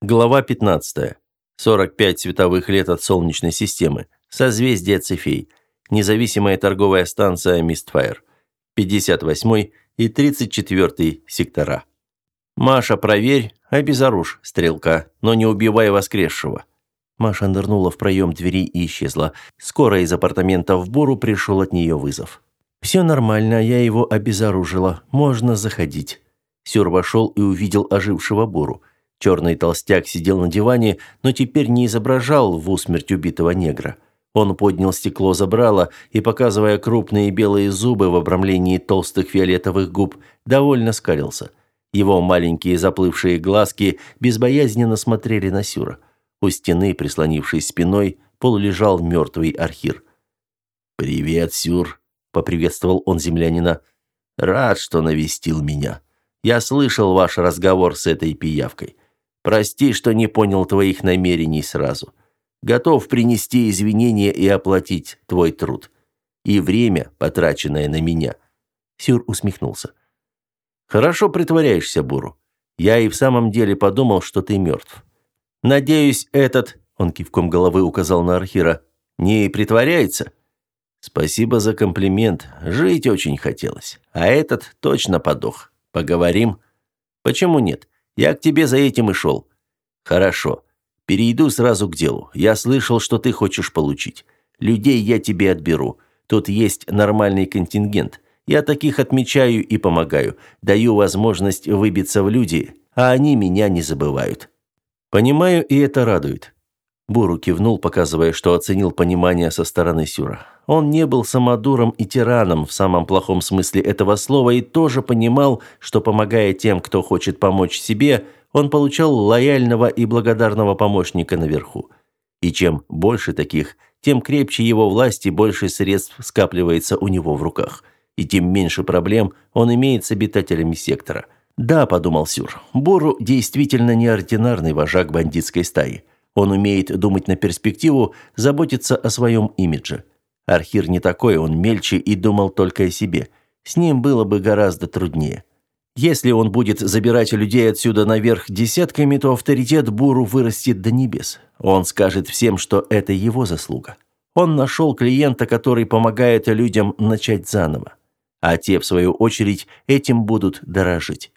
Глава 15. 45 световых лет от Солнечной системы. Созвездие Цефей. Независимая торговая станция Мистфайр. 58 и 34 сектора. «Маша, проверь, обезоружь стрелка, но не убивай воскресшего». Маша нырнула в проем двери и исчезла. Скоро из апартамента в Буру пришел от нее вызов. «Все нормально, я его обезоружила. Можно заходить». Сюр вошел и увидел ожившего Буру. Черный толстяк сидел на диване, но теперь не изображал в усмерть убитого негра. Он поднял стекло забрала и, показывая крупные белые зубы в обрамлении толстых фиолетовых губ, довольно скалился. Его маленькие заплывшие глазки безбоязненно смотрели на Сюра. У стены, прислонившись спиной, полулежал мертвый архир. «Привет, Сюр», — поприветствовал он землянина. «Рад, что навестил меня. Я слышал ваш разговор с этой пиявкой. Прости, что не понял твоих намерений сразу. Готов принести извинения и оплатить твой труд. И время, потраченное на меня». Сюр усмехнулся. «Хорошо притворяешься, Буру. Я и в самом деле подумал, что ты мертв. Надеюсь, этот...» Он кивком головы указал на Архира. «Не притворяется?» «Спасибо за комплимент. Жить очень хотелось. А этот точно подох. Поговорим?» «Почему нет? Я к тебе за этим и шел». «Хорошо. Перейду сразу к делу. Я слышал, что ты хочешь получить. Людей я тебе отберу. Тут есть нормальный контингент. Я таких отмечаю и помогаю. Даю возможность выбиться в люди, а они меня не забывают». «Понимаю, и это радует». Буру кивнул, показывая, что оценил понимание со стороны Сюра. Он не был самодуром и тираном в самом плохом смысле этого слова и тоже понимал, что помогая тем, кто хочет помочь себе, он получал лояльного и благодарного помощника наверху. И чем больше таких, тем крепче его власть и больше средств скапливается у него в руках. И тем меньше проблем он имеет с обитателями сектора. «Да», – подумал Сюр, – «Бору действительно неординарный вожак бандитской стаи. Он умеет думать на перспективу, заботиться о своем имидже». Архир не такой, он мельче и думал только о себе. С ним было бы гораздо труднее. Если он будет забирать людей отсюда наверх десятками, то авторитет Буру вырастет до небес. Он скажет всем, что это его заслуга. Он нашел клиента, который помогает людям начать заново. А те, в свою очередь, этим будут дорожить.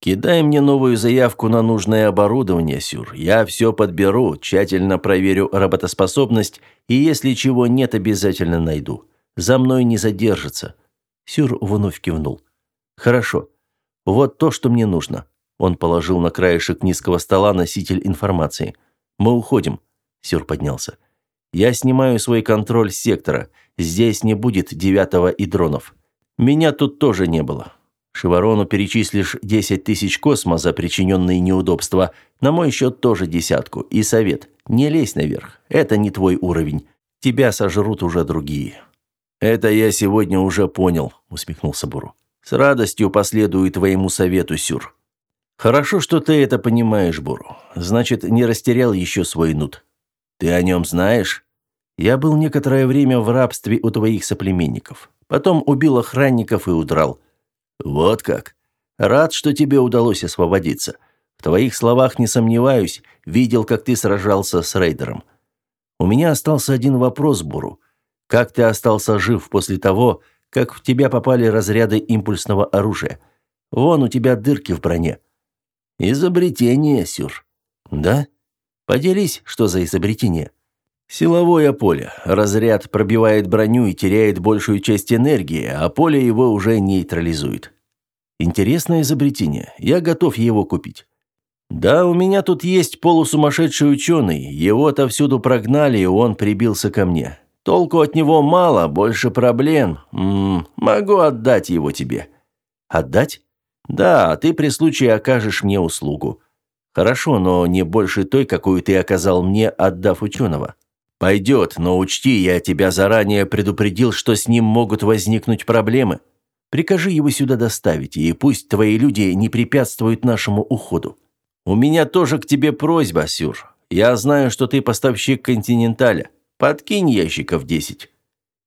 Кидай мне новую заявку на нужное оборудование, Сюр. Я все подберу, тщательно проверю работоспособность, и если чего нет, обязательно найду. За мной не задержится. Сюр вновь кивнул. Хорошо. Вот то, что мне нужно. Он положил на краешек низкого стола носитель информации. Мы уходим. Сюр поднялся. Я снимаю свой контроль сектора. Здесь не будет девятого и дронов. Меня тут тоже не было. Шеварону перечислишь 10 тысяч космо за причиненные неудобства. На мой счет тоже десятку. И совет. Не лезь наверх. Это не твой уровень. Тебя сожрут уже другие». «Это я сегодня уже понял», — усмехнулся Буру. «С радостью последую твоему совету, Сюр». «Хорошо, что ты это понимаешь, Буру. Значит, не растерял еще свой нут. Ты о нем знаешь?» «Я был некоторое время в рабстве у твоих соплеменников. Потом убил охранников и удрал. «Вот как. Рад, что тебе удалось освободиться. В твоих словах не сомневаюсь, видел, как ты сражался с рейдером. У меня остался один вопрос, Буру. Как ты остался жив после того, как в тебя попали разряды импульсного оружия? Вон у тебя дырки в броне». «Изобретение, Сюр». «Да? Поделись, что за изобретение?» Силовое поле. Разряд пробивает броню и теряет большую часть энергии, а поле его уже нейтрализует. Интересное изобретение. Я готов его купить. Да, у меня тут есть полусумасшедший ученый. Его-то всюду прогнали, и он прибился ко мне. Толку от него мало, больше проблем. М -м, могу отдать его тебе. Отдать? Да, ты при случае окажешь мне услугу. Хорошо, но не больше той, какую ты оказал мне, отдав ученого. «Пойдет, но учти, я тебя заранее предупредил, что с ним могут возникнуть проблемы. Прикажи его сюда доставить, и пусть твои люди не препятствуют нашему уходу. У меня тоже к тебе просьба, Сюр. Я знаю, что ты поставщик «Континенталя». Подкинь ящиков десять.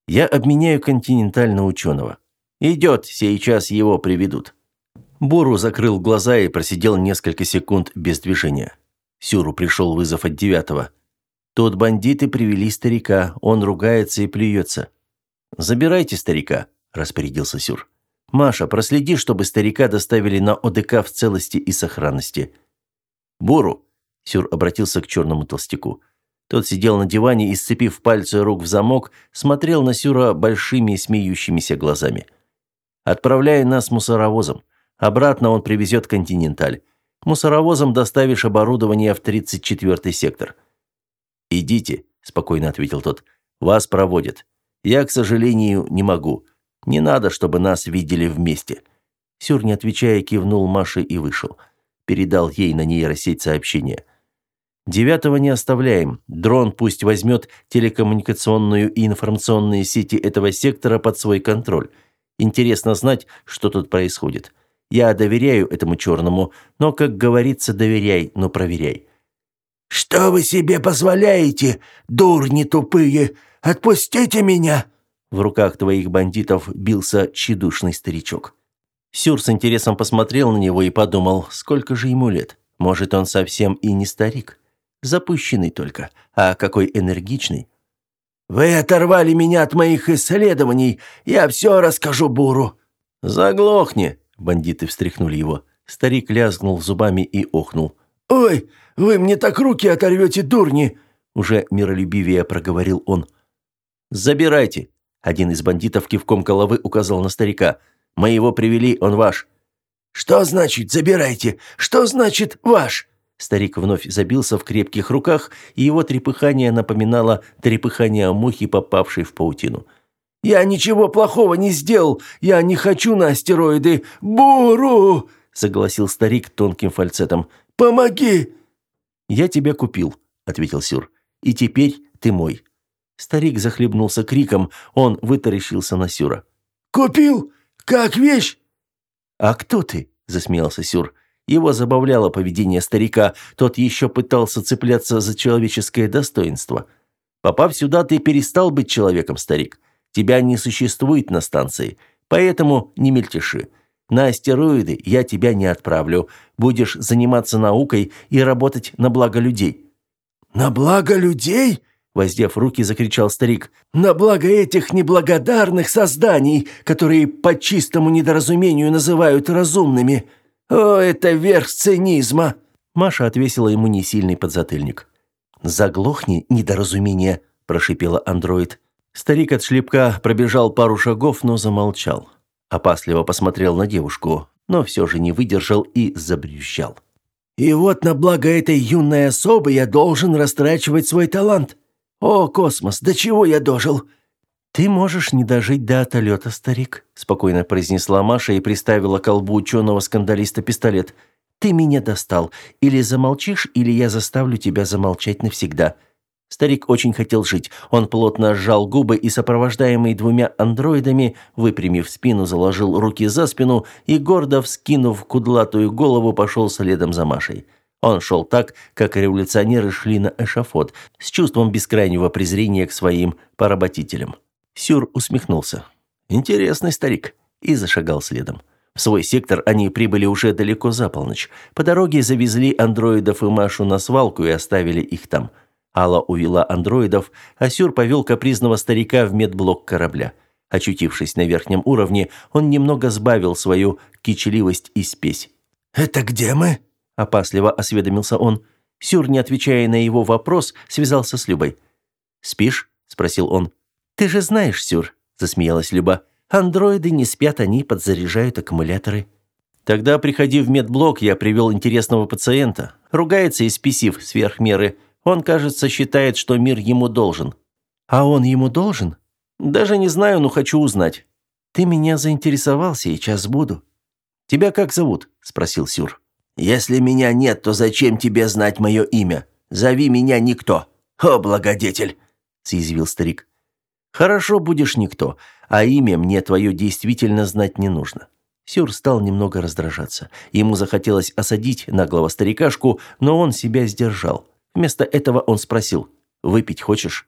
Я обменяю «Континенталь» на ученого. Идет, сейчас его приведут». Бору закрыл глаза и просидел несколько секунд без движения. Сюру пришел вызов от девятого. Тут бандиты привели старика, он ругается и плюется. «Забирайте старика», – распорядился Сюр. «Маша, проследи, чтобы старика доставили на ОДК в целости и сохранности». «Буру», – Сюр обратился к черному толстяку. Тот сидел на диване и, сцепив пальцы рук в замок, смотрел на Сюра большими смеющимися глазами. «Отправляй нас мусоровозом. Обратно он привезет «Континенталь». Мусоровозом доставишь оборудование в 34-й сектор». «Идите», – спокойно ответил тот. «Вас проводят. Я, к сожалению, не могу. Не надо, чтобы нас видели вместе». Сюр, не отвечая, кивнул Маше и вышел. Передал ей на нейросеть сообщение. «Девятого не оставляем. Дрон пусть возьмет телекоммуникационную и информационные сети этого сектора под свой контроль. Интересно знать, что тут происходит. Я доверяю этому черному, но, как говорится, доверяй, но проверяй». «Что вы себе позволяете, дурни тупые? Отпустите меня!» В руках твоих бандитов бился тщедушный старичок. Сюр с интересом посмотрел на него и подумал, сколько же ему лет. Может, он совсем и не старик. Запущенный только, а какой энергичный. «Вы оторвали меня от моих исследований. Я все расскажу Буру». «Заглохни!» – бандиты встряхнули его. Старик лязгнул зубами и охнул. «Ой, вы мне так руки оторвете, дурни!» Уже миролюбивее проговорил он. «Забирайте!» Один из бандитов кивком головы указал на старика. «Мы его привели, он ваш». «Что значит «забирайте»? Что значит «ваш»?» Старик вновь забился в крепких руках, и его трепыхание напоминало трепыхание мухи, попавшей в паутину. «Я ничего плохого не сделал! Я не хочу на астероиды! Буру!» – согласил старик тонким фальцетом. «Помоги!» «Я тебя купил», – ответил Сюр. «И теперь ты мой». Старик захлебнулся криком, он вытаращился на Сюра. «Купил? Как вещь?» «А кто ты?» – засмеялся Сюр. Его забавляло поведение старика, тот еще пытался цепляться за человеческое достоинство. «Попав сюда, ты перестал быть человеком, старик. Тебя не существует на станции, поэтому не мельтеши. На астероиды я тебя не отправлю. Будешь заниматься наукой и работать на благо людей». «На благо людей?» Воздев руки, закричал старик. «На благо этих неблагодарных созданий, которые по чистому недоразумению называют разумными. О, это верх цинизма!» Маша отвесила ему несильный подзатыльник. «Заглохни, недоразумение!» – прошипела андроид. Старик от шлепка пробежал пару шагов, но замолчал. Опасливо посмотрел на девушку, но все же не выдержал и забрющал. «И вот на благо этой юной особы я должен растрачивать свой талант. «О, космос, до чего я дожил?» «Ты можешь не дожить до отлета, старик», – спокойно произнесла Маша и приставила к колбу ученого-скандалиста пистолет. «Ты меня достал. Или замолчишь, или я заставлю тебя замолчать навсегда». Старик очень хотел жить. Он плотно сжал губы и, сопровождаемый двумя андроидами, выпрямив спину, заложил руки за спину и, гордо вскинув кудлатую голову, пошел следом за Машей. Он шел так, как революционеры шли на эшафот, с чувством бескрайнего презрения к своим поработителям. Сюр усмехнулся. «Интересный старик», и зашагал следом. В свой сектор они прибыли уже далеко за полночь. По дороге завезли андроидов и Машу на свалку и оставили их там. Алла увела андроидов, а Сюр повел капризного старика в медблок корабля. Очутившись на верхнем уровне, он немного сбавил свою кичливость и спесь. «Это где мы?» опасливо осведомился он. Сюр, не отвечая на его вопрос, связался с Любой. «Спишь?» – спросил он. «Ты же знаешь, Сюр», – засмеялась Люба. «Андроиды не спят, они подзаряжают аккумуляторы». «Тогда приходи в медблок, я привел интересного пациента. Ругается и спесив сверх меры. Он, кажется, считает, что мир ему должен». «А он ему должен?» «Даже не знаю, но хочу узнать». «Ты меня заинтересовал, сейчас буду». «Тебя как зовут?» – спросил Сюр. Если меня нет, то зачем тебе знать мое имя? Зови меня никто. О, благодетель!» – съязвил старик. «Хорошо будешь никто, а имя мне твое действительно знать не нужно». Сюр стал немного раздражаться. Ему захотелось осадить наглого старикашку, но он себя сдержал. Вместо этого он спросил, «Выпить хочешь?»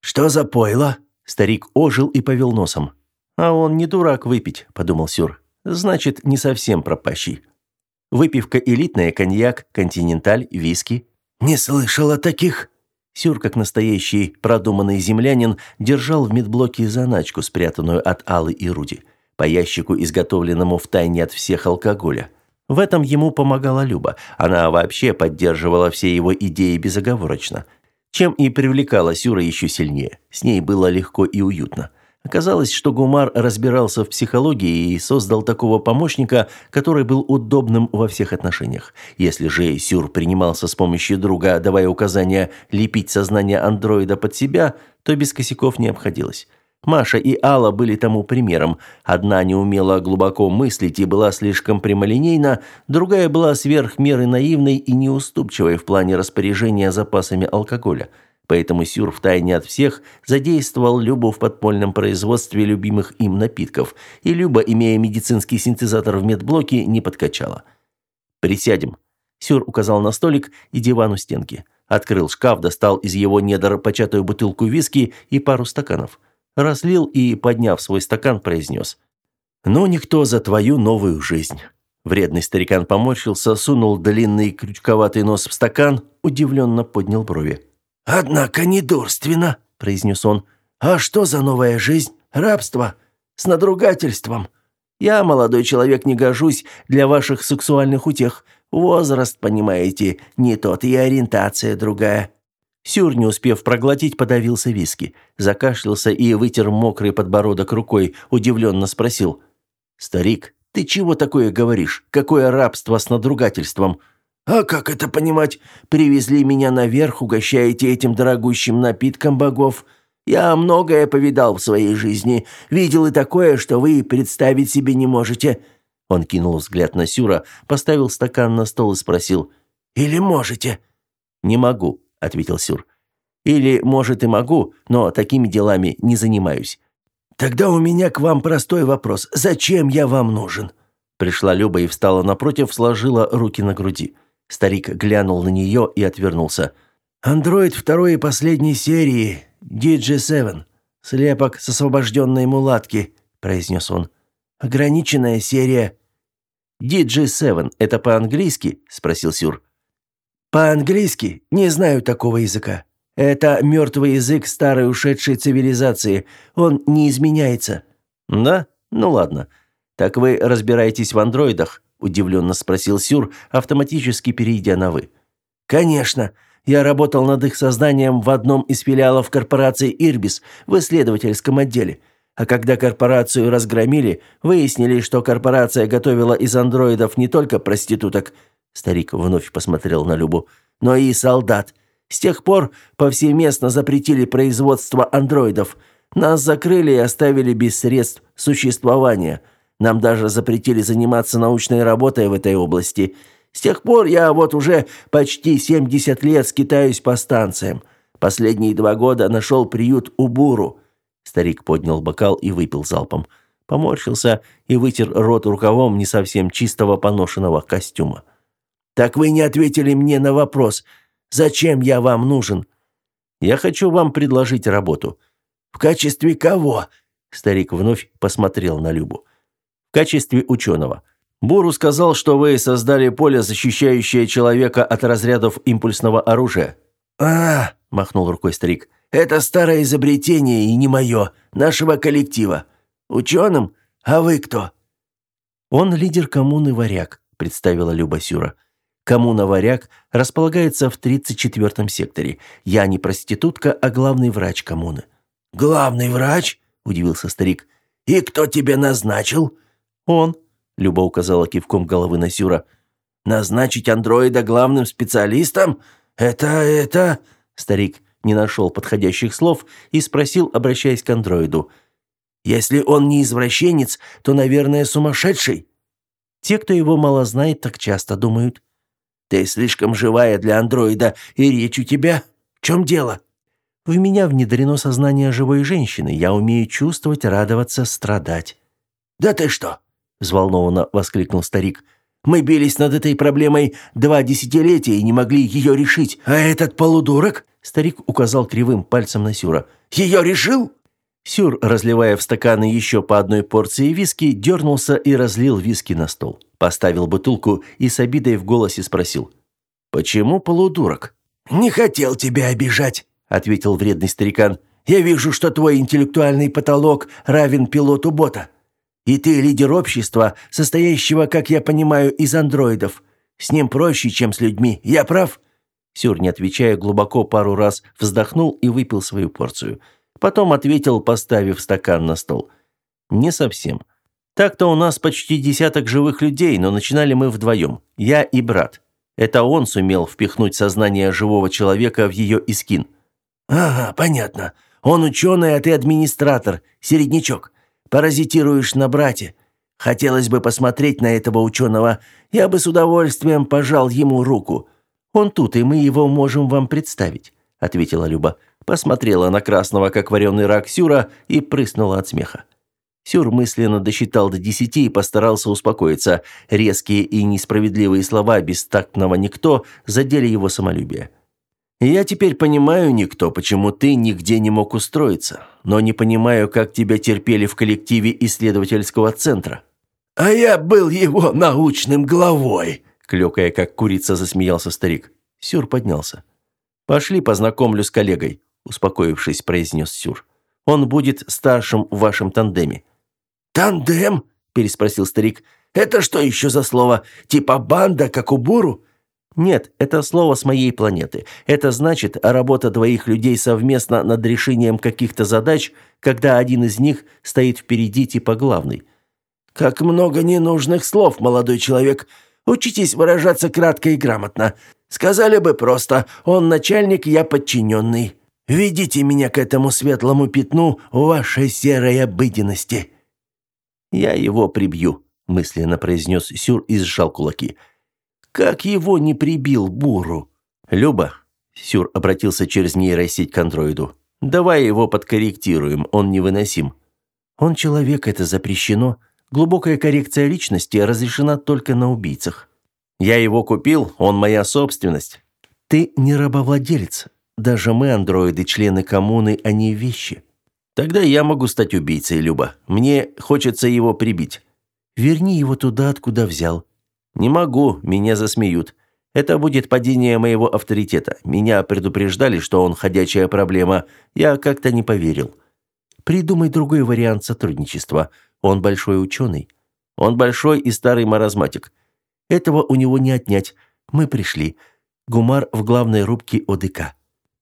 «Что за пойло?» Старик ожил и повел носом. «А он не дурак выпить», – подумал Сюр. «Значит, не совсем пропащий». Выпивка элитная, коньяк, континенталь, виски. «Не слышал о таких». Сюр, как настоящий продуманный землянин, держал в медблоке заначку, спрятанную от Аллы и Руди, по ящику, изготовленному в тайне от всех алкоголя. В этом ему помогала Люба. Она вообще поддерживала все его идеи безоговорочно. Чем и привлекала Сюра еще сильнее. С ней было легко и уютно. Оказалось, что Гумар разбирался в психологии и создал такого помощника, который был удобным во всех отношениях. Если же Сюр принимался с помощью друга, давая указания лепить сознание андроида под себя, то без косяков не обходилось. Маша и Алла были тому примером. Одна не умела глубоко мыслить и была слишком прямолинейна, другая была сверх меры наивной и неуступчивой в плане распоряжения запасами алкоголя – Поэтому Сюр втайне от всех задействовал Любу в подпольном производстве любимых им напитков, и Люба, имея медицинский синтезатор в медблоке, не подкачала. «Присядем». Сюр указал на столик и диван у стенки. Открыл шкаф, достал из его недр початую бутылку виски и пару стаканов. Разлил и, подняв свой стакан, произнес. «Ну, никто за твою новую жизнь». Вредный старикан поморщился, сунул длинный крючковатый нос в стакан, удивленно поднял брови. «Однако недурственно», – произнес он. «А что за новая жизнь? Рабство? С надругательством? Я, молодой человек, не гожусь для ваших сексуальных утех. Возраст, понимаете, не тот, и ориентация другая». Сюр, не успев проглотить, подавился виски. Закашлялся и вытер мокрый подбородок рукой, удивленно спросил. «Старик, ты чего такое говоришь? Какое рабство с надругательством?» «А как это понимать? Привезли меня наверх, угощаете этим дорогущим напитком богов. Я многое повидал в своей жизни, видел и такое, что вы представить себе не можете». Он кинул взгляд на Сюра, поставил стакан на стол и спросил. «Или можете?» «Не могу», — ответил Сюр. «Или, может, и могу, но такими делами не занимаюсь». «Тогда у меня к вам простой вопрос. Зачем я вам нужен?» Пришла Люба и встала напротив, сложила руки на груди. Старик глянул на нее и отвернулся. «Андроид второй и последней серии, DJ-7. Слепок с освобожденной мулатки», – произнес он. «Ограниченная серия». «DJ-7 – это по-английски?» – спросил Сюр. «По-английски? Не знаю такого языка. Это мертвый язык старой ушедшей цивилизации. Он не изменяется». «Да? Ну ладно. Так вы разбираетесь в андроидах?» удивленно спросил Сюр, автоматически перейдя на вы. Конечно, я работал над их созданием в одном из филиалов корпорации Ирбис в исследовательском отделе. А когда корпорацию разгромили, выяснили, что корпорация готовила из андроидов не только проституток, старик вновь посмотрел на Любу, но и солдат. С тех пор повсеместно запретили производство андроидов. Нас закрыли и оставили без средств существования – нам даже запретили заниматься научной работой в этой области. С тех пор я вот уже почти 70 лет скитаюсь по станциям. Последние два года нашел приют у Буру». Старик поднял бокал и выпил залпом. Поморщился и вытер рот рукавом не совсем чистого поношенного костюма. «Так вы не ответили мне на вопрос. Зачем я вам нужен?» «Я хочу вам предложить работу». «В качестве кого?» Старик вновь посмотрел на Любу качестве ученого. Буру сказал, что вы создали поле, защищающее человека от разрядов импульсного оружия. А, махнул рукой старик. Это старое изобретение и не мое, нашего коллектива. Ученым? А вы кто? Он лидер коммуны Варяг, представила Люба Сюра. Коммуна Варяг располагается в 34-м секторе. Я не проститутка, а главный врач коммуны. Главный врач? удивился старик. И кто тебя назначил? «Он», — Люба указала кивком головы на Сюра. «Назначить андроида главным специалистом? Это... это...» Старик не нашел подходящих слов и спросил, обращаясь к андроиду. «Если он не извращенец, то, наверное, сумасшедший». Те, кто его мало знает, так часто думают. «Ты слишком живая для андроида, и речь у тебя. В чем дело?» «В меня внедрено сознание живой женщины. Я умею чувствовать, радоваться, страдать». «Да ты что? взволнованно воскликнул старик. Мы бились над этой проблемой два десятилетия и не могли ее решить. А этот полудурок, старик указал кривым пальцем на Сюра. Ее решил? Сюр, разливая в стаканы еще по одной порции виски, дернулся и разлил виски на стол. Поставил бутылку и с обидой в голосе спросил: "Почему полудурок?" «Не хотел тебя обижать», — ответил вредный старикан. «Я вижу, что твой интеллектуальный потолок равен пилоту бота. И ты лидер общества, состоящего, как я понимаю, из андроидов. С ним проще, чем с людьми. Я прав?» Сюр, не отвечая, глубоко пару раз вздохнул и выпил свою порцию. Потом ответил, поставив стакан на стол. «Не совсем. Так-то у нас почти десяток живых людей, но начинали мы вдвоем. Я и брат. Это он сумел впихнуть сознание живого человека в ее искин». «Ага, понятно. Он ученый, а ты администратор, середнячок. Паразитируешь на брате. Хотелось бы посмотреть на этого ученого. Я бы с удовольствием пожал ему руку. Он тут, и мы его можем вам представить», — ответила Люба. Посмотрела на красного, как вареный рак Сюра, и прыснула от смеха. Сюр мысленно досчитал до десяти и постарался успокоиться. Резкие и несправедливые слова бестактного «никто» задели его самолюбие. «Я теперь понимаю, никто, почему ты нигде не мог устроиться, но не понимаю, как тебя терпели в коллективе исследовательского центра». «А я был его научным главой», – клёкая, как курица, засмеялся старик. Сюр поднялся. «Пошли познакомлю с коллегой», – успокоившись, произнес Сюр. «Он будет старшим в вашем тандеме». «Тандем?» – переспросил старик. «Это что еще за слово? Типа банда, как у Буру?» «Нет, это слово с моей планеты. Это значит работа двоих людей совместно над решением каких-то задач, когда один из них стоит впереди типа главный». «Как много ненужных слов, молодой человек. Учитесь выражаться кратко и грамотно. Сказали бы просто «он начальник, я подчиненный». Ведите меня к этому светлому пятну вашей серой обыденности». «Я его прибью», – мысленно произнес Сюр и сжал кулаки. «Как его не прибил Буру?» «Люба», – Сюр обратился через нейросеть к андроиду, – «давай его подкорректируем, он невыносим». «Он человек, это запрещено. Глубокая коррекция личности разрешена только на убийцах». «Я его купил, он моя собственность». «Ты не рабовладелец. Даже мы, андроиды, члены коммуны, а не вещи. Тогда я могу стать убийцей, Люба. Мне хочется его прибить. Верни его туда, откуда взял. Не могу, меня засмеют. Это будет падение моего авторитета. Меня предупреждали, что он ходячая проблема. Я как-то не поверил. Придумай другой вариант сотрудничества. Он большой ученый. Он большой и старый маразматик. Этого у него не отнять. Мы пришли. Гумар в главной рубке ОДК.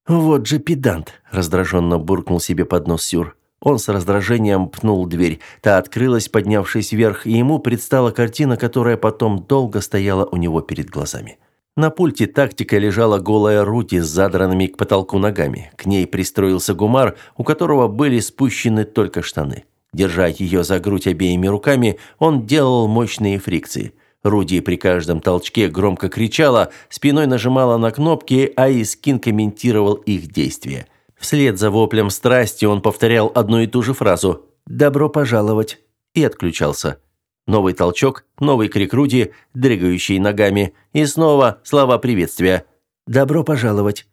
«Вот же педант!» – раздраженно буркнул себе под нос Сюр. Он с раздражением пнул дверь. Та открылась, поднявшись вверх, и ему предстала картина, которая потом долго стояла у него перед глазами. На пульте тактика лежала голая Рути с задранными к потолку ногами. К ней пристроился Гумар, у которого были спущены только штаны. Держа ее за грудь обеими руками, он делал мощные фрикции – Руди при каждом толчке громко кричала, спиной нажимала на кнопки, а Искин комментировал их действия. Вслед за воплем страсти он повторял одну и ту же фразу «Добро пожаловать» и отключался. Новый толчок, новый крик Руди, дрыгающий ногами, и снова слова приветствия «Добро пожаловать».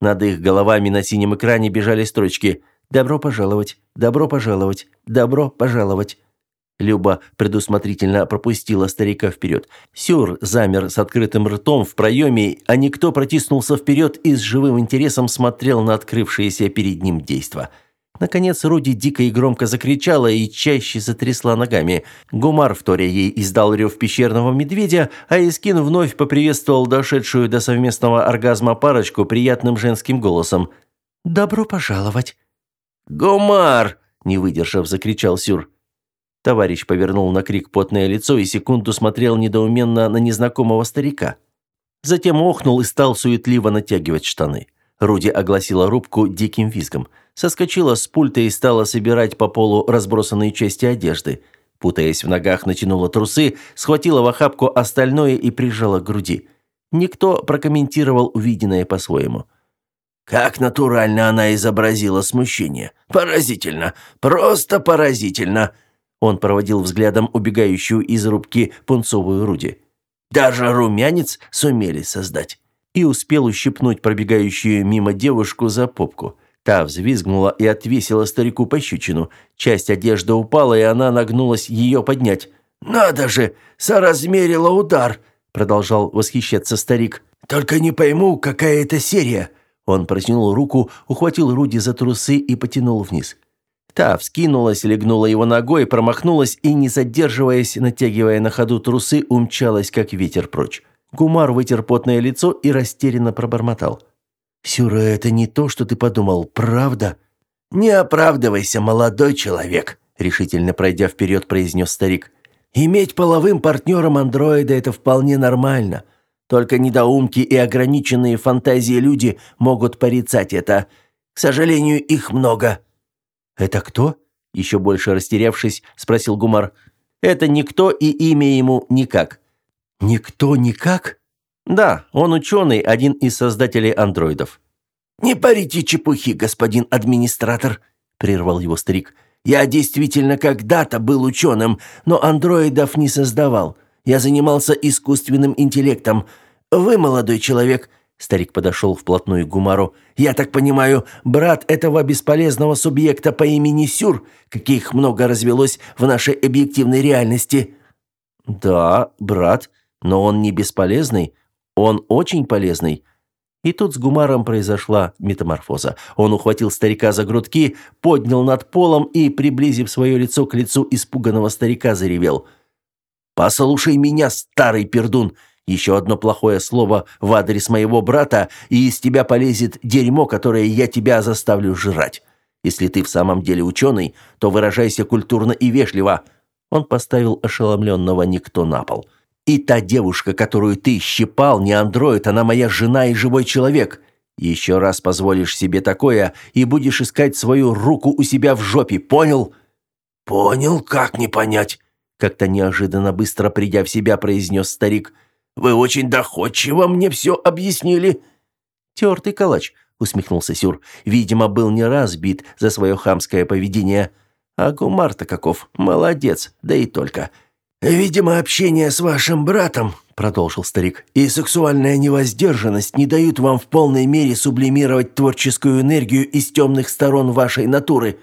Над их головами на синем экране бежали строчки «Добро пожаловать», «Добро пожаловать», «Добро пожаловать». Люба предусмотрительно пропустила старика вперед. Сюр замер с открытым ртом в проеме, а никто протиснулся вперед и с живым интересом смотрел на открывшееся перед ним действо. Наконец Руди дико и громко закричала и чаще затрясла ногами. Гумар, вторя ей, издал рев пещерного медведя, а Искин вновь поприветствовал дошедшую до совместного оргазма парочку приятным женским голосом. «Добро пожаловать!» «Гумар!» – не выдержав, закричал Сюр. Товарищ повернул на крик потное лицо и секунду смотрел недоуменно на незнакомого старика. Затем охнул и стал суетливо натягивать штаны. Руди огласила рубку диким визгом. Соскочила с пульта и стала собирать по полу разбросанные части одежды. Путаясь в ногах, натянула трусы, схватила в охапку остальное и прижала к груди. Никто прокомментировал увиденное по-своему. «Как натурально она изобразила смущение! Поразительно! Просто поразительно!» Он проводил взглядом убегающую из рубки пунцовую Руди. «Даже румянец сумели создать!» И успел ущипнуть пробегающую мимо девушку за попку. Та взвизгнула и отвесила старику пощечину. Часть одежды упала, и она нагнулась ее поднять. «Надо же! Соразмерила удар!» продолжал восхищаться старик. «Только не пойму, какая это серия». Он протянул руку, ухватил Руди за трусы и потянул вниз. Та вскинулась, легнула его ногой, промахнулась и, не задерживаясь, натягивая на ходу трусы, умчалась, как ветер прочь. Гумар вытер потное лицо и растерянно пробормотал. «Сюра, это не то, что ты подумал, правда?» «Не оправдывайся, молодой человек», — решительно пройдя вперед, произнес старик. «Иметь половым партнером андроида — это вполне нормально. Только недоумки и ограниченные фантазии люди могут порицать это. К сожалению, их много». «Это кто?» – еще больше растерявшись, спросил Гумар. «Это никто и имя ему никак». «Никто никак?» «Да, он ученый, один из создателей андроидов». «Не парите чепухи, господин администратор», – прервал его старик. «Я действительно когда-то был ученым, но андроидов не создавал. Я занимался искусственным интеллектом. Вы, молодой человек, Старик подошел вплотную к Гумару. «Я так понимаю, брат этого бесполезного субъекта по имени Сюр, каких много развелось в нашей объективной реальности?» «Да, брат, но он не бесполезный, он очень полезный». И тут с Гумаром произошла метаморфоза. Он ухватил старика за грудки, поднял над полом и, приблизив свое лицо к лицу испуганного старика, заревел. «Послушай меня, старый пердун! Еще одно плохое слово в адрес моего брата, и из тебя полезет дерьмо, которое я тебя заставлю жрать. Если ты в самом деле ученый, то выражайся культурно и вежливо». Он поставил ошеломленного никто на пол. «И та девушка, которую ты щипал, не андроид, она моя жена и живой человек. Еще раз позволишь себе такое, и будешь искать свою руку у себя в жопе, понял?» «Понял, как не понять?» Как-то неожиданно быстро придя в себя, произнес старик – вы очень доходчиво мне все объяснили». «Тертый калач», — усмехнулся Сюр. «Видимо, был не раз бит за свое хамское поведение. А Гумар-то каков, молодец, да и только». «Видимо, общение с вашим братом», — продолжил старик, «и сексуальная невоздержанность не дают вам в полной мере сублимировать творческую энергию из темных сторон вашей натуры.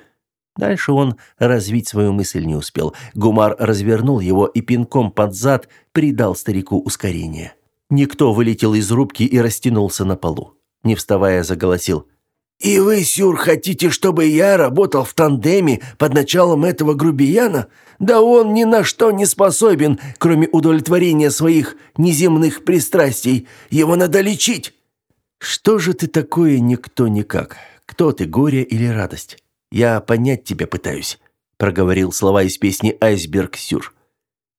Дальше он развить свою мысль не успел. Гумар развернул его и пинком под зад придал старику ускорение. Никто вылетел из рубки и растянулся на полу. Не вставая, заголосил. «И вы, Сюр, хотите, чтобы я работал в тандеме под началом этого грубияна? Да он ни на что не способен, кроме удовлетворения своих неземных пристрастий. Его надо лечить!» «Что же ты такое никто никак? Кто ты, горе или радость?» Я понять тебя пытаюсь», — проговорил слова из песни «Айсберг Сюр».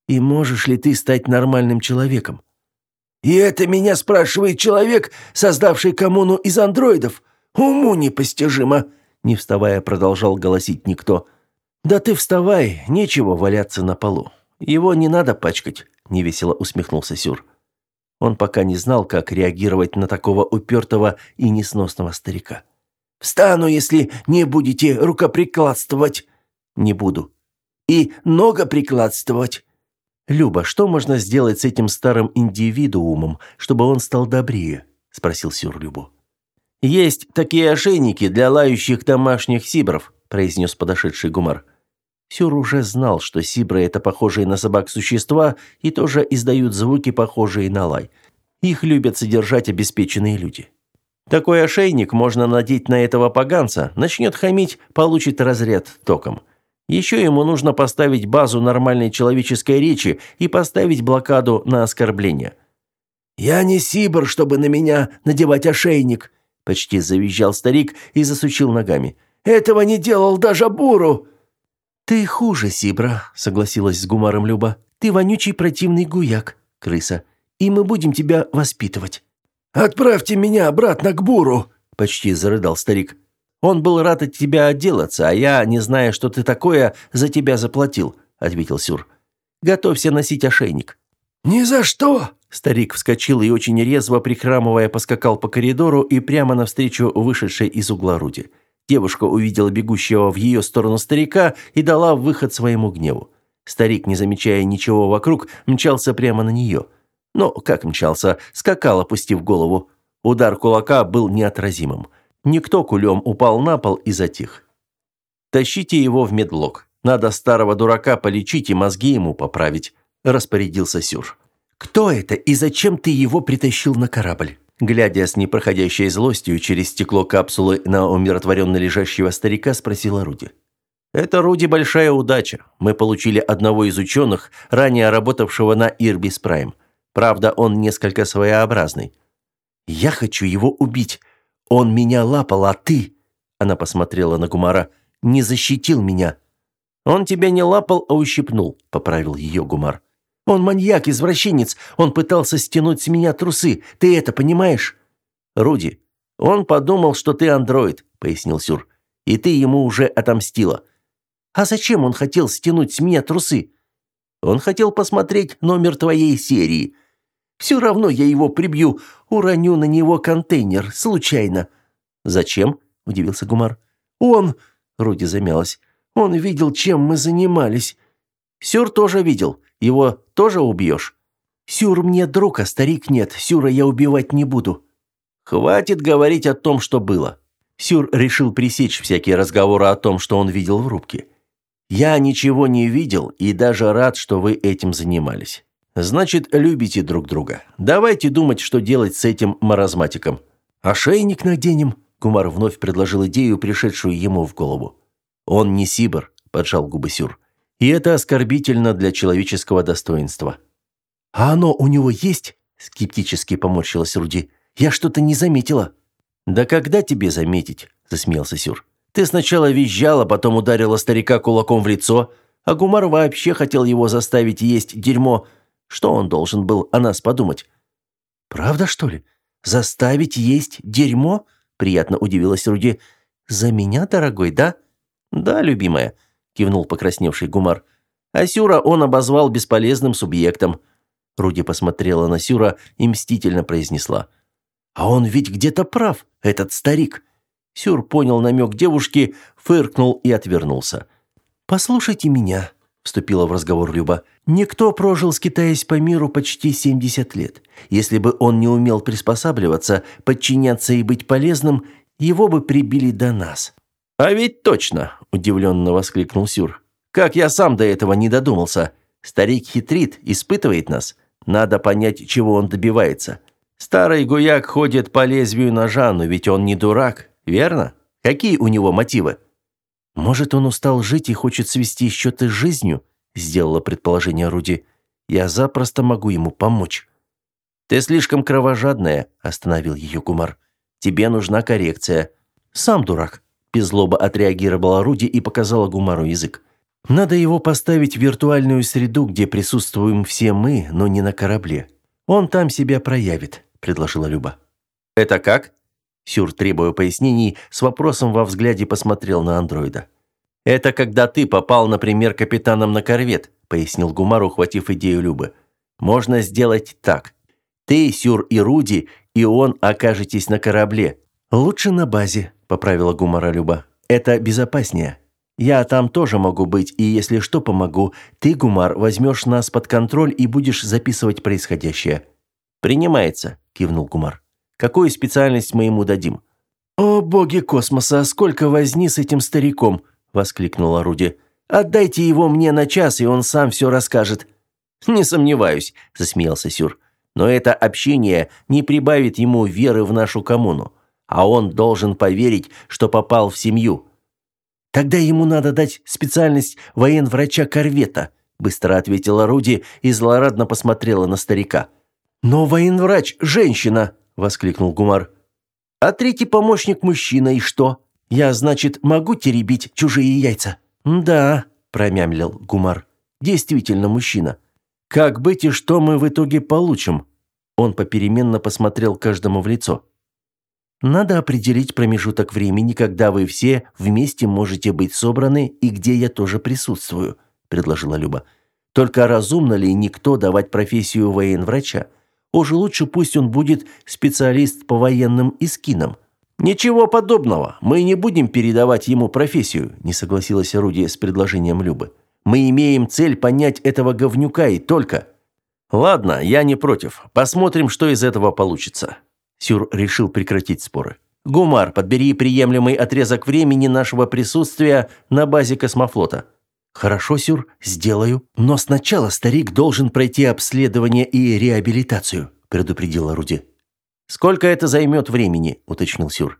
«И можешь ли ты стать нормальным человеком?» «И это меня спрашивает человек, создавший коммуну из андроидов. Уму непостижимо!» Не вставая, продолжал голосить никто. «Да ты вставай, нечего валяться на полу. Его не надо пачкать», — невесело усмехнулся Сюр. Он пока не знал, как реагировать на такого упертого и несносного старика. Встану, если не будете рукоприкладствовать. Не буду. И ногоприкладствовать. Люба, что можно сделать с этим старым индивидуумом, чтобы он стал добрее? спросил Сюр Любу. Есть такие ошейники для лающих домашних сибров, произнес подошедший Гумар. Сюр уже знал, что сибры это похожие на собак существа и тоже издают звуки, похожие на лай. Их любят содержать обеспеченные люди. Такой ошейник можно надеть на этого поганца, начнет хамить, получит разряд током. Еще ему нужно поставить базу нормальной человеческой речи и поставить блокаду на оскорбление. «Я не сибр, чтобы на меня надевать ошейник», – почти завизжал старик и засучил ногами. «Этого не делал даже Буру». «Ты хуже сибра», – согласилась с Гумаром Люба. «Ты вонючий противный гуяк, крыса, и мы будем тебя воспитывать». «Отправьте меня обратно к Буру!» – почти зарыдал старик. «Он был рад от тебя отделаться, а я, не зная, что ты такое, за тебя заплатил», – ответил Сюр. «Готовься носить ошейник». «Ни за что!» Старик вскочил и очень резво, прихрамывая, поскакал по коридору и прямо навстречу вышедшей из угла Руди. Девушка увидела бегущего в ее сторону старика и дала выход своему гневу. Старик, не замечая ничего вокруг, мчался прямо на нее – но, как мчался, скакал, опустив голову. Удар кулака был неотразимым. Никто кулем упал на пол и затих. «Тащите его в медлок. Надо старого дурака полечить и мозги ему поправить», – распорядился Сюр. Кто это и зачем ты его притащил на корабль?» Глядя с непроходящей злостью через стекло капсулы на умиротворенно лежащего старика, спросила Руди. «Это, Руди, большая удача. Мы получили одного из ученых, ранее работавшего на Ирбис Прайм. Правда, он несколько своеобразный». «Я хочу его убить. Он меня лапал, а ты...» Она посмотрела на Гумара. «Не защитил меня». «Он тебя не лапал, а ущипнул», — поправил ее Гумар. Он маньяк, извращенец. Он пытался стянуть с меня трусы. Ты это понимаешь? Руди, он подумал, что ты андроид, пояснил Сюр. И ты ему уже отомстила. А зачем он хотел стянуть с меня трусы? Он хотел посмотреть номер твоей серии. Все равно я его прибью, уроню на него контейнер случайно. Зачем? удивился Гумар. Он, Руди замялась. Он видел, чем мы занимались. Сюр тоже видел. Его тоже убьешь?» «Сюр мне друг, а старик нет. Сюра я убивать не буду». «Хватит говорить о том, что было». Сюр решил пресечь всякие разговоры о том, что он видел в рубке. «Я ничего не видел и даже рад, что вы этим занимались. Значит, любите друг друга. Давайте думать, что делать с этим маразматиком». «Ошейник наденем», — Кумар вновь предложил идею, пришедшую ему в голову. «Он не сибор», — поджал губы Сюр. И это оскорбительно для человеческого достоинства. «А оно у него есть?» – скептически поморщилась Руди. «Я что-то не заметила». «Да когда тебе заметить?» – засмеялся Сюр. «Ты сначала визжала, потом ударила старика кулаком в лицо, а Гумар вообще хотел его заставить есть дерьмо. Что он должен был о нас подумать?» «Правда, что ли? Заставить есть дерьмо?» – приятно удивилась Руди. «За меня, дорогой, да?» «Да, любимая кивнул покрасневший Гумар. А Сюра он обозвал бесполезным субъектом. Руди посмотрела на Сюра и мстительно произнесла: "А он ведь где-то прав, этот старик". Сюр понял намек девушки, фыркнул и отвернулся. «Послушайте меня», – вступила в разговор Люба. «Никто прожил, скитаясь по миру почти 70 лет. Если бы он не умел приспосабливаться, подчиняться и быть полезным, его бы прибили до нас. «А ведь точно!» – удивленно воскликнул Сюр. «Как я сам до этого не додумался! Старик хитрит, испытывает нас. Надо понять, чего он добивается. Старый гуяк ходит по лезвию ножа, но ведь он не дурак, верно? Какие у него мотивы?» «Может, он устал жить и хочет свести счеты с жизнью?» – сделала предположение Руди. «Я запросто могу ему помочь». «Ты слишком кровожадная», – остановил ее Гумар. «Тебе нужна коррекция». «Сам дурак», без злобы отреагировала Руди и показала Гумару язык. Надо его поставить в виртуальную среду, где присутствуем все мы, но не на корабле. Он там себя проявит, предложила Люба. Это как? Сюр, требуя пояснений, с вопросом во взгляде посмотрел на андроида. Это когда ты попал, например, капитаном на корвет, пояснил Гумар, ухватив идею Любы. Можно сделать так. Ты, Сюр и Руди, и он окажетесь на корабле. Лучше на базе, поправила Гумара Люба. Это безопаснее. Я там тоже могу быть, и если что, помогу. Ты, Гумар, возьмешь нас под контроль и будешь записывать происходящее. Принимается, кивнул Гумар. Какую специальность мы ему дадим? О, боги космоса, сколько возни с этим стариком, воскликнула Руди. Отдайте его мне на час, и он сам все расскажет. Не сомневаюсь, засмеялся Сюр. Но это общение не прибавит ему веры в нашу коммуну а он должен поверить, что попал в семью. Тогда ему надо дать специальность военврача корвета, быстро ответила Руди и злорадно посмотрела на старика. Но военврач женщина, воскликнул Гумар. А третий помощник мужчина и что? Я, значит, могу теребить чужие яйца? Да, промямлил Гумар. Действительно мужчина. Как быть и что мы в итоге получим? Он попеременно посмотрел каждому в лицо. Надо определить промежуток времени, когда вы все вместе можете быть собраны и где я тоже присутствую, предложила Люба. Только разумно ли никто давать профессию военврача? Уже лучше пусть он будет специалист по военным искинам. Ничего подобного. Мы не будем передавать ему профессию, не согласилась Руди с предложением Любы. Мы имеем цель понять этого говнюка и только. Ладно, я не против. Посмотрим, что из этого получится. Сюр решил прекратить споры. «Гумар, подбери приемлемый отрезок времени нашего присутствия на базе космофлота». Хорошо, Сюр, сделаю, но сначала старик должен пройти обследование и реабилитацию, предупредила Руди. Сколько это займет времени, уточнил Сюр.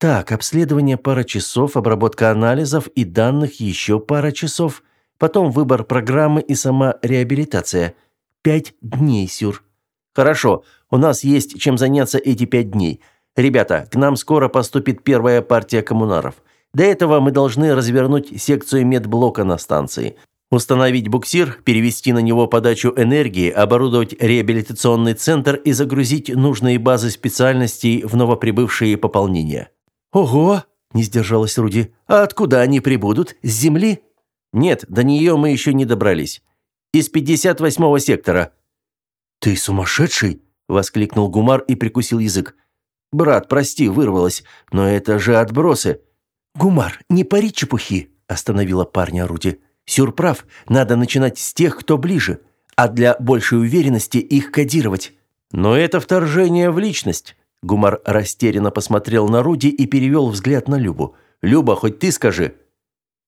Так, обследование пара часов, обработка анализов и данных еще пара часов, потом выбор программы и сама реабилитация. Пять дней, Сюр. Хорошо, у нас есть чем заняться эти пять дней. Ребята, к нам скоро поступит первая партия коммунаров. До этого мы должны развернуть секцию медблока на станции. Установить буксир, перевести на него подачу энергии, оборудовать реабилитационный центр и загрузить нужные базы специальностей в новоприбывшие пополнения. «Ого!» – не сдержалась Руди. «А откуда они прибудут? С Земли?» «Нет, до нее мы еще не добрались. Из 58-го сектора». «Ты сумасшедший?» – воскликнул Гумар и прикусил язык. «Брат, прости, вырвалось, но это же отбросы». «Гумар, не пари чепухи», – остановила парня Руди. «Сюр прав, надо начинать с тех, кто ближе, а для большей уверенности их кодировать». «Но это вторжение в личность». Гумар растерянно посмотрел на Руди и перевел взгляд на Любу. «Люба, хоть ты скажи».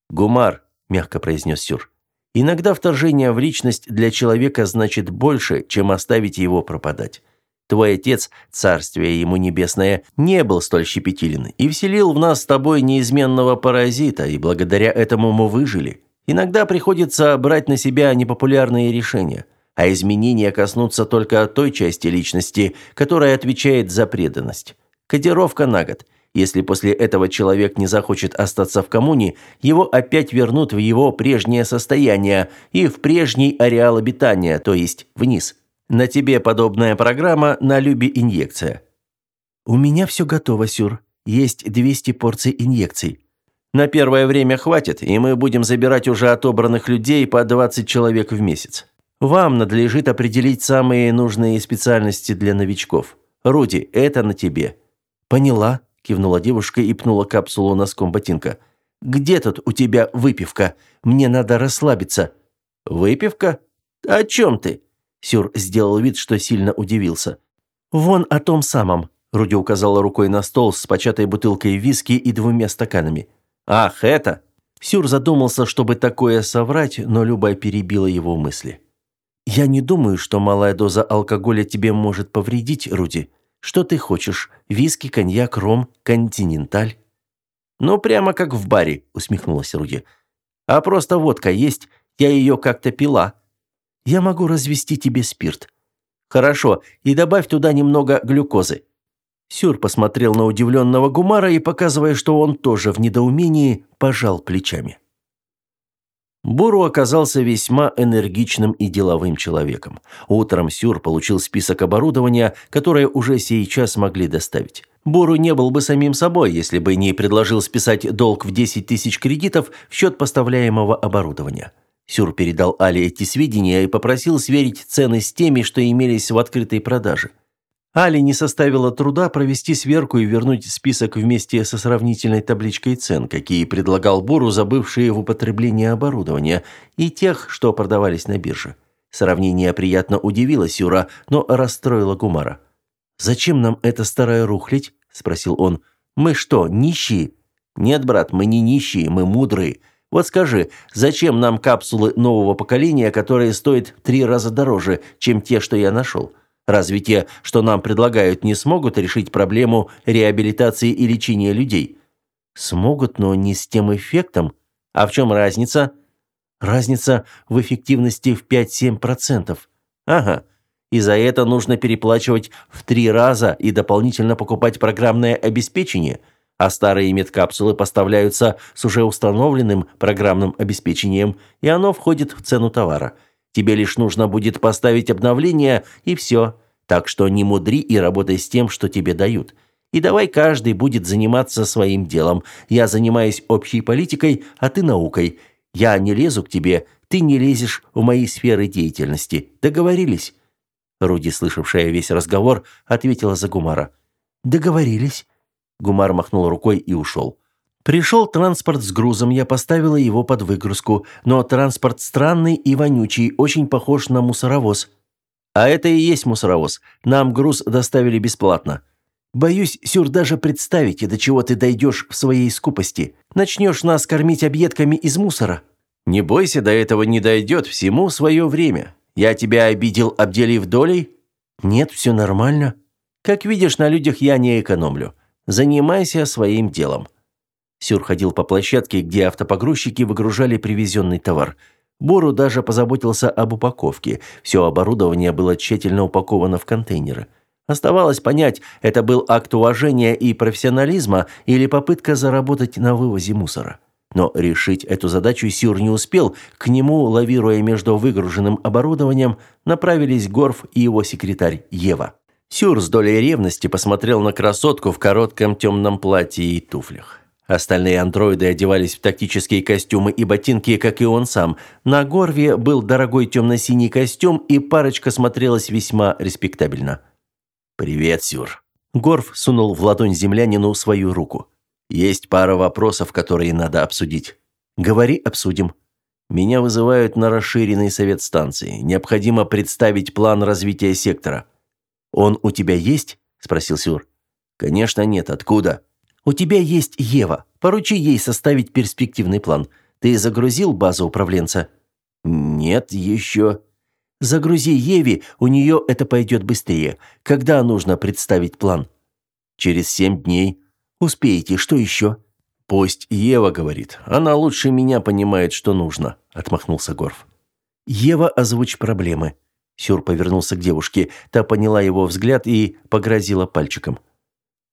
«Гумар», – мягко произнес Сюр. «Иногда вторжение в личность для человека значит больше, чем оставить его пропадать. Твой отец, царствие ему небесное, не был столь щепетилен и вселил в нас с тобой неизменного паразита, и благодаря этому мы выжили. Иногда приходится брать на себя непопулярные решения а изменения коснутся только той части личности, которая отвечает за преданность. Кодировка на год. Если после этого человек не захочет остаться в коммуне, его опять вернут в его прежнее состояние и в прежний ареал обитания, то есть вниз. На тебе подобная программа, на Любе инъекция. У меня все готово, Сюр. Есть 200 порций инъекций. На первое время хватит, и мы будем забирать уже отобранных людей по 20 человек в месяц. Вам надлежит определить самые нужные специальности для новичков. Руди, это на тебе». «Поняла», – кивнула девушка и пнула капсулу носком ботинка. «Где тут у тебя выпивка? Мне надо расслабиться». «Выпивка? О чем ты?» Сюр сделал вид, что сильно удивился. «Вон о том самом», – Руди указала рукой на стол с початой бутылкой виски и двумя стаканами. «Ах, это?» Сюр задумался, чтобы такое соврать, но Люба перебила его мысли. Я не думаю, что малая доза алкоголя тебе может повредить, Руди. Что ты хочешь? Виски, коньяк, ром, континенталь? Ну, прямо как в баре, усмехнулась Руди. А просто водка есть, я ее как-то пила. Я могу развести тебе спирт. Хорошо, и добавь туда немного глюкозы. Сюр посмотрел на удивленного Гумара и, показывая, что он тоже в недоумении, пожал плечами. Буру оказался весьма энергичным и деловым человеком. Утром Сюр получил список оборудования, которое уже сейчас могли доставить. Буру не был бы самим собой, если бы не предложил списать долг в 10 тысяч кредитов в счет поставляемого оборудования. Сюр передал Али эти сведения и попросил сверить цены с теми, что имелись в открытой продаже. Али не составило труда провести сверку и вернуть список вместе со сравнительной табличкой цен, какие предлагал Буру забывшие в употреблении оборудования, и тех, что продавались на бирже. Сравнение приятно удивило Сюра, но расстроило Гумара. «Зачем нам эта старая рухлядь?» – спросил он. «Мы что, нищие?» «Нет, брат, мы не нищие, мы мудрые. Вот скажи, зачем нам капсулы нового поколения, которые стоят в три раза дороже, чем те, что я нашел?» Разве те, что нам предлагают, не смогут решить проблему реабилитации и лечения людей? Смогут, но не с тем эффектом. А в чем разница? Разница в эффективности в 5-7%. Ага. И за это нужно переплачивать в три раза и дополнительно покупать программное обеспечение, а старые медкапсулы поставляются с уже установленным программным обеспечением, и оно входит в цену товара – Тебе лишь нужно будет поставить обновление, и все. Так что не мудри и работай с тем, что тебе дают. И давай каждый будет заниматься своим делом. Я занимаюсь общей политикой, а ты наукой. Я не лезу к тебе, ты не лезешь в мои сферы деятельности. Договорились?» Руди, слышавшая весь разговор, ответила за Гумара. «Договорились». Гумар махнул рукой и ушел. Пришел транспорт с грузом, я поставила его под выгрузку, но транспорт странный и вонючий, очень похож на мусоровоз. А это и есть мусоровоз. Нам груз доставили бесплатно. Боюсь, Сюр, даже представить, до чего ты дойдешь в своей скупости. Начнешь нас кормить объедками из мусора. Не бойся, до этого не дойдет, всему свое время. Я тебя обидел, обделив долей? Нет, все нормально. Как видишь, на людях я не экономлю. Занимайся своим делом. Сюр ходил по площадке, где автопогрузчики выгружали привезенный товар. Бору даже позаботился об упаковке. Все оборудование было тщательно упаковано в контейнеры. Оставалось понять, это был акт уважения и профессионализма или попытка заработать на вывозе мусора. Но решить эту задачу Сюр не успел. К нему, лавируя между выгруженным оборудованием, направились Горф и его секретарь Ева. Сюр с долей ревности посмотрел на красотку в коротком темном платье и туфлях. Остальные андроиды одевались в тактические костюмы и ботинки, как и он сам. На Горве был дорогой темно-синий костюм, и парочка смотрелась весьма респектабельно. «Привет, Сюр». Горв сунул в ладонь землянину свою руку. Есть пара вопросов, которые надо обсудить. Говори, обсудим. Меня вызывают на расширенный совет станции. Необходимо представить план развития сектора. Он у тебя есть? спросил Сюр. Конечно, нет. Откуда? У тебя есть Ева. Поручи ей составить перспективный план. Ты загрузил базу управленца? Нет, еще. Загрузи Еве, у нее это пойдет быстрее. Когда нужно представить план? Через семь дней. Успеете, что еще?» «Пусть Ева говорит. Она лучше меня понимает, что нужно», — отмахнулся Горф. «Ева, озвучь проблемы». Сюр повернулся к девушке. Та поняла его взгляд и погрозила пальчиком.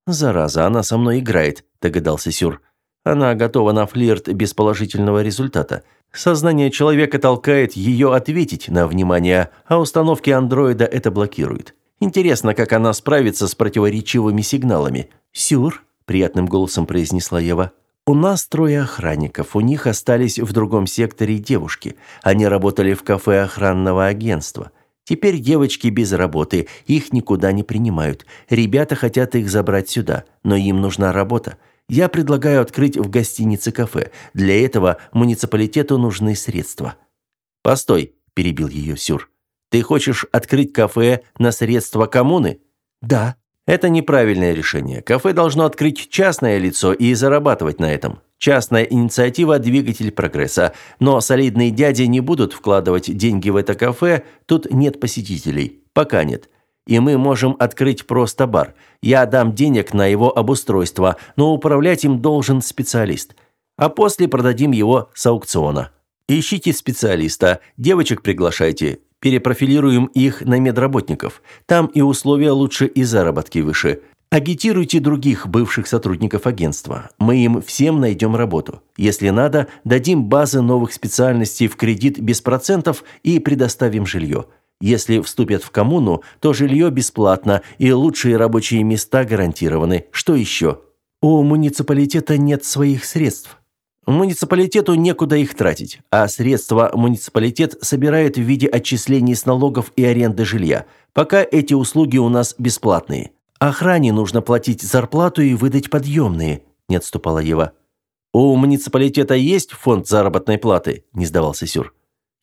«Зараза, она со мной играет», — догадался Сюр. «Она готова на флирт без положительного результата. Сознание человека толкает ее ответить на внимание, а установки андроида это блокируют. Интересно, как она справится с противоречивыми сигналами. Сюр?» приятным голосом произнесла Ева. У нас трое охранников. У них остались в другом секторе девушки. Они работали в кафе охранного агентства. Теперь девочки без работы, их никуда не принимают. Ребята хотят их забрать сюда, но им нужна работа. Я предлагаю открыть в гостинице кафе. Для этого муниципалитету нужны средства. Постой, перебил ее Сюр. Ты хочешь открыть кафе на средства коммуны? Да. Это неправильное решение. Кафе должно открыть частное лицо и зарабатывать на этом. Частная инициатива – двигатель прогресса. Но солидные дяди не будут вкладывать деньги в это кафе, тут нет посетителей. Пока нет. И мы можем открыть просто бар. Я дам денег на его обустройство, но управлять им должен специалист. А после продадим его с аукциона. Ищите специалиста, девочек приглашайте, Перепрофилируем их на медработников. Там и условия лучше, и заработки выше. Агитируйте других бывших сотрудников агентства. Мы им всем найдем работу. Если надо, дадим базы новых специальностей в кредит без процентов и предоставим жилье. Если вступят в коммуну, то жилье бесплатно и лучшие рабочие места гарантированы. Что еще? У муниципалитета нет своих средств. Муниципалитету некуда их тратить, а средства муниципалитет собирает в виде отчислений с налогов и аренды жилья. Пока эти услуги у нас бесплатные. Охране нужно платить зарплату и выдать подъемные», – не отступала Ева. «У муниципалитета есть фонд заработной платы?» – не сдавался Сюр.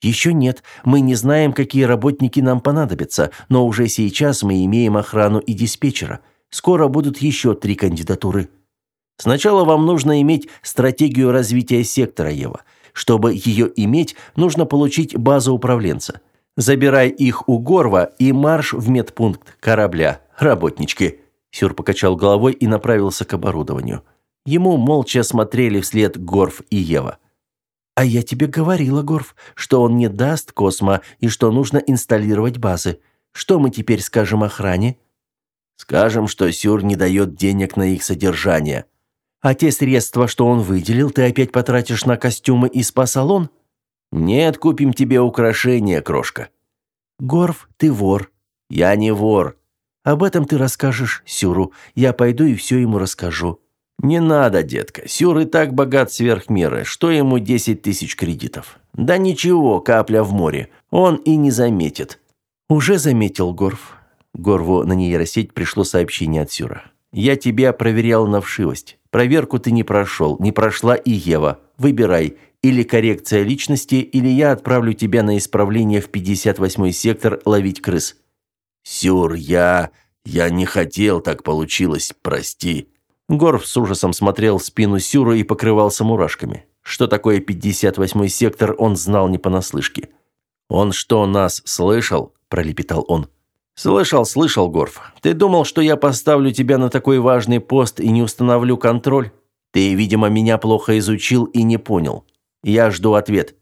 «Еще нет. Мы не знаем, какие работники нам понадобятся, но уже сейчас мы имеем охрану и диспетчера. Скоро будут еще три кандидатуры». Сначала вам нужно иметь стратегию развития сектора Ева. Чтобы ее иметь, нужно получить базу управленца. Забирай их у Горва и марш в медпункт корабля. Работнички. Сюр покачал головой и направился к оборудованию. Ему молча смотрели вслед Горв и Ева. А я тебе говорила, Горв, что он не даст Космо и что нужно инсталлировать базы. Что мы теперь скажем охране? Скажем, что Сюр не дает денег на их содержание, а те средства, что он выделил, ты опять потратишь на костюмы и спа-салон? Нет, купим тебе украшения, крошка. Горф, ты вор. Я не вор. Об этом ты расскажешь Сюру. Я пойду и все ему расскажу. Не надо, детка. Сюр и так богат сверх меры. Что ему десять тысяч кредитов? Да ничего, капля в море. Он и не заметит. Уже заметил Горф. Горву на нейросеть пришло сообщение от Сюра. Я тебя проверял на вшивость. Проверку ты не прошел, не прошла и Ева. Выбирай, или коррекция личности, или я отправлю тебя на исправление в 58-й сектор ловить крыс». «Сюр, я... я не хотел, так получилось, прости». Горф с ужасом смотрел в спину Сюра и покрывался мурашками. Что такое 58-й сектор, он знал не понаслышке. «Он что, нас слышал?» – пролепетал он. «Слышал, слышал, Горф. Ты думал, что я поставлю тебя на такой важный пост и не установлю контроль? Ты, видимо, меня плохо изучил и не понял. Я жду ответ».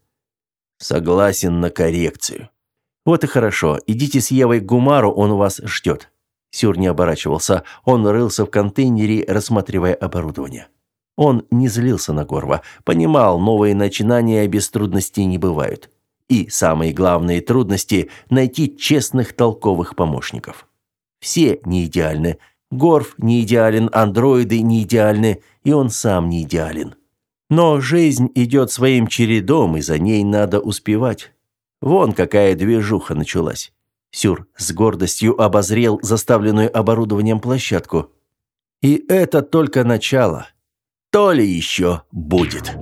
«Согласен на коррекцию». «Вот и хорошо. Идите с Евой к Гумару, он вас ждет». Сюр не оборачивался. Он рылся в контейнере, рассматривая оборудование. Он не злился на Горва. Понимал, новые начинания без трудностей не бывают. И самые главные трудности – найти честных толковых помощников. Все не идеальны. Горф не идеален, андроиды не идеальны, и он сам не идеален. Но жизнь идет своим чередом, и за ней надо успевать. Вон какая движуха началась. Сюр с гордостью обозрел заставленную оборудованием площадку. И это только начало. То ли еще будет.